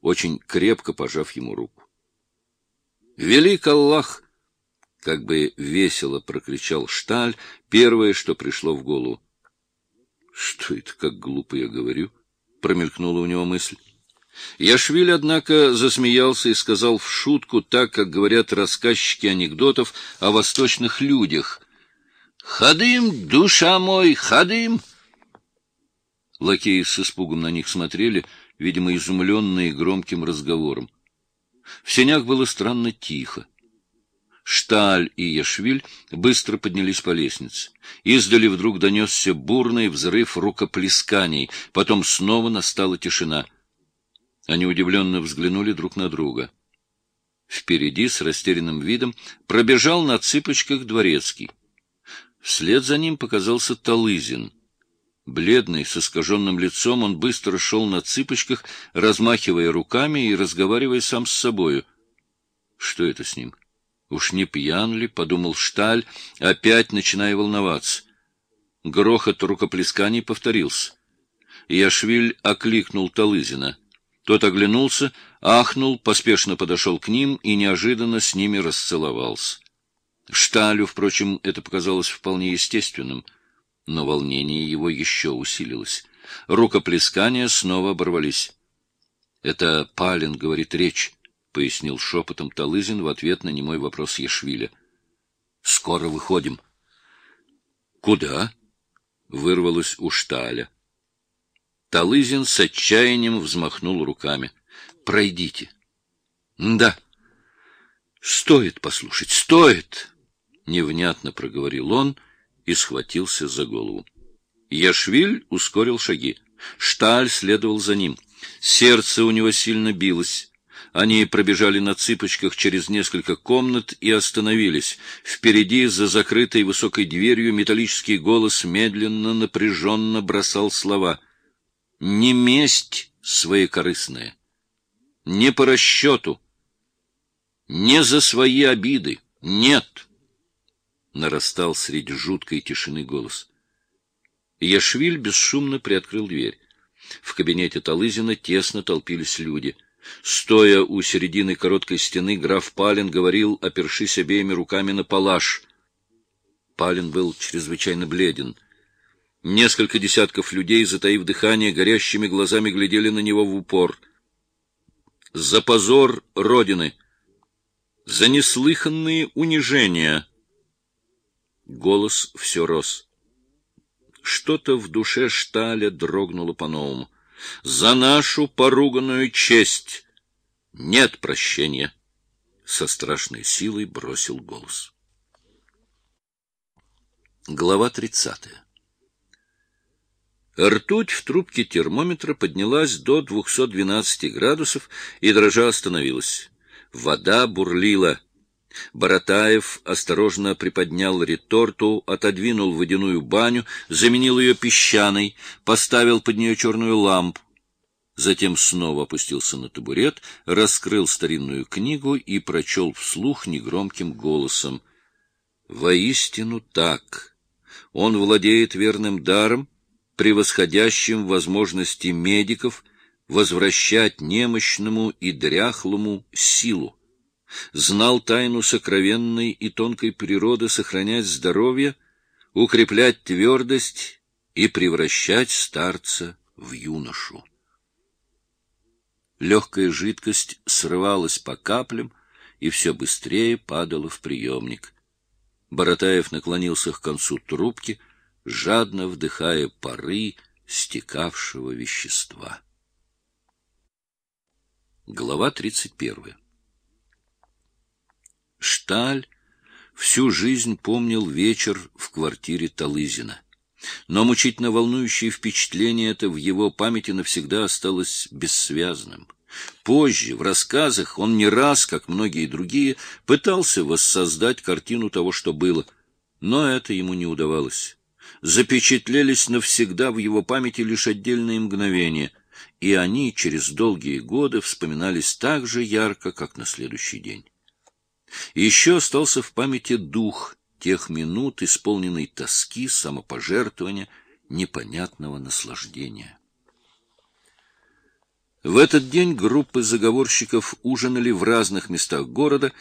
очень крепко пожав ему руку. «Велик Аллах!» — как бы весело прокричал Шталь, первое, что пришло в голову. «Что это, как глупо я говорю?» — промелькнула у него мысль. Яшвиль, однако, засмеялся и сказал в шутку, так, как говорят рассказчики анекдотов о восточных людях. «Хадым, душа мой, хадым!» Лакеи с испугом на них смотрели, видимо, изумленные громким разговором. В сенях было странно тихо. Шталь и Яшвиль быстро поднялись по лестнице. Издали вдруг донесся бурный взрыв рукоплесканий, потом снова настала тишина — они удивленно взглянули друг на друга. Впереди, с растерянным видом, пробежал на цыпочках дворецкий. Вслед за ним показался Талызин. Бледный, с искаженным лицом, он быстро шел на цыпочках, размахивая руками и разговаривая сам с собою. Что это с ним? Уж не пьян ли, — подумал Шталь, опять начиная волноваться. Грохот рукоплесканий повторился. Яшвиль окликнул Талызина. Тот оглянулся, ахнул, поспешно подошел к ним и неожиданно с ними расцеловался. Шталю, впрочем, это показалось вполне естественным, но волнение его еще усилилось. Рукоплескания снова оборвались. — Это Палин, — говорит речь, — пояснил шепотом Талызин в ответ на немой вопрос Ешвиля. — Скоро выходим. — Куда? — вырвалось у Шталя. — Талызин с отчаянием взмахнул руками. — Пройдите. — Да. — Стоит послушать, стоит! — невнятно проговорил он и схватился за голову. Яшвиль ускорил шаги. Шталь следовал за ним. Сердце у него сильно билось. Они пробежали на цыпочках через несколько комнат и остановились. Впереди, за закрытой высокой дверью, металлический голос медленно, напряженно бросал слова — не месть своекорыстная, не по расчету, не за свои обиды, нет. Нарастал среди жуткой тишины голос. Яшвиль бесшумно приоткрыл дверь. В кабинете Талызина тесно толпились люди. Стоя у середины короткой стены, граф Палин говорил, опершись обеими руками на палаш. Палин был чрезвычайно бледен — Несколько десятков людей, затаив дыхание, горящими глазами глядели на него в упор. За позор Родины! За неслыханные унижения! Голос все рос. Что-то в душе Шталя дрогнуло по-новому. «За нашу поруганную честь! Нет прощения!» Со страшной силой бросил голос. Глава тридцатая Ртуть в трубке термометра поднялась до 212 градусов и дрожа остановилась. Вода бурлила. Баратаев осторожно приподнял реторту, отодвинул водяную баню, заменил ее песчаной, поставил под нее черную лампу. Затем снова опустился на табурет, раскрыл старинную книгу и прочел вслух негромким голосом. «Воистину так. Он владеет верным даром, превосходящим возможности медиков возвращать немощному и дряхлому силу, знал тайну сокровенной и тонкой природы сохранять здоровье, укреплять твердость и превращать старца в юношу. Легкая жидкость срывалась по каплям и все быстрее падала в приемник. Боротаев наклонился к концу трубки — жадно вдыхая пары стекавшего вещества. Глава 31. Шталь всю жизнь помнил вечер в квартире Талызина. Но мучительно волнующее впечатление это в его памяти навсегда осталось бессвязным. Позже, в рассказах, он не раз, как многие другие, пытался воссоздать картину того, что было, но это ему не удавалось запечатлелись навсегда в его памяти лишь отдельные мгновения, и они через долгие годы вспоминались так же ярко, как на следующий день. Еще остался в памяти дух тех минут, исполненной тоски, самопожертвования, непонятного наслаждения. В этот день группы заговорщиков ужинали в разных местах города,